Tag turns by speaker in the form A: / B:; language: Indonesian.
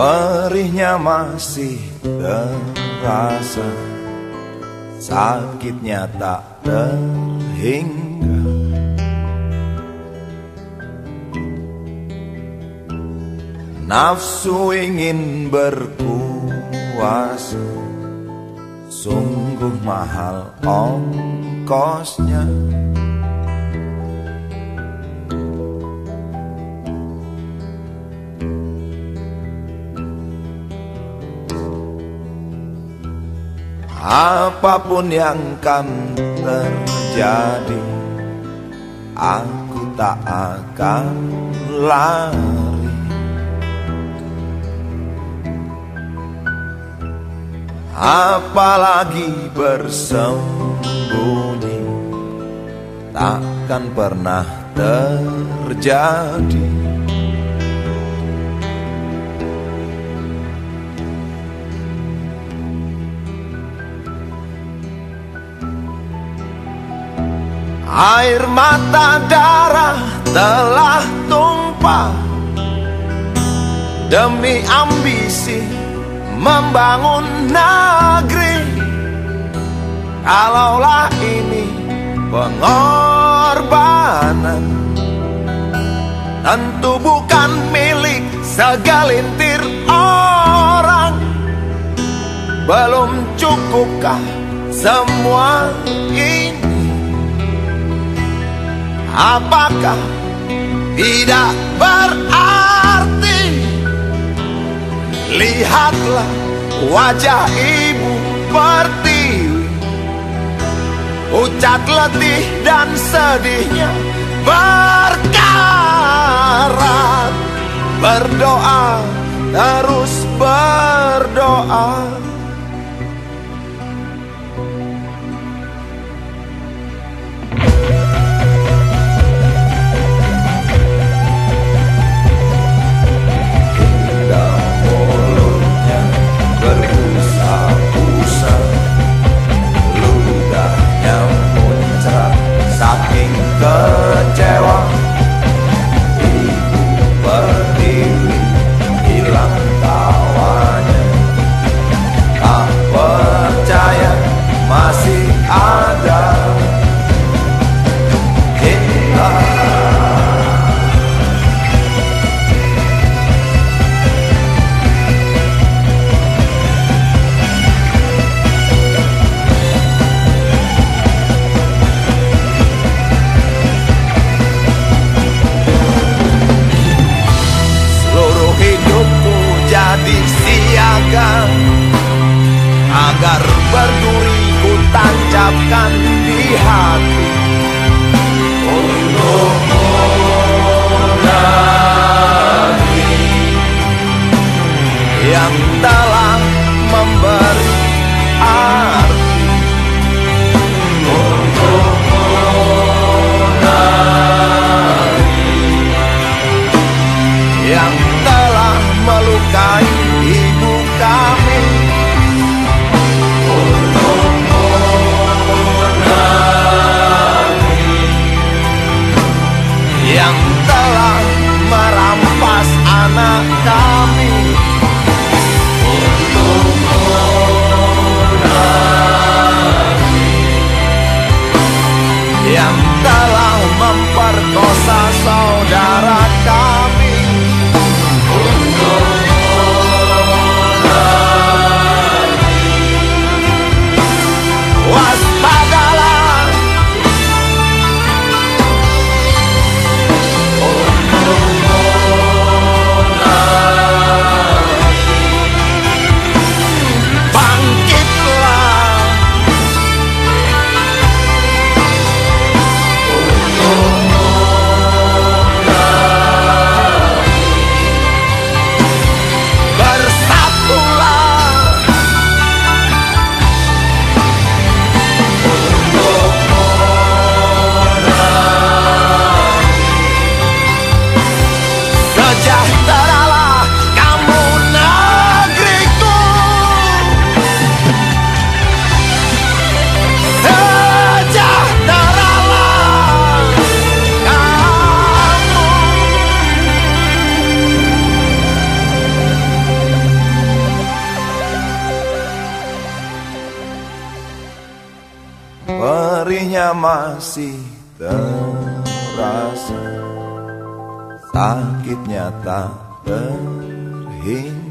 A: Perihnya masih terasa Sakitnya tak terhingga. Nafsu ingin berkuasa Sungguh mahal ongkosnya Apa pun yang kan terjadi Aku tak akan lari. Apalagi bersembunyi Takkan pernah terjadi Air mata darah telah tumpah. Demi ambisi membangun negeri. Kalaulah ini pengorbanan. Tentu bukan milik segelintir orang. Belum cukupkah semua ini Apakah tidak berarti? Lihatlah wajah ibu pertiwi. Ucat letih dan sedihnya berkarat. Berdoa, terus berdoa tancapkan di hati telah merampas anak kami. Yang telah memperkosa saudara. Perihnya masih terasa. Sakitnya tak terhingga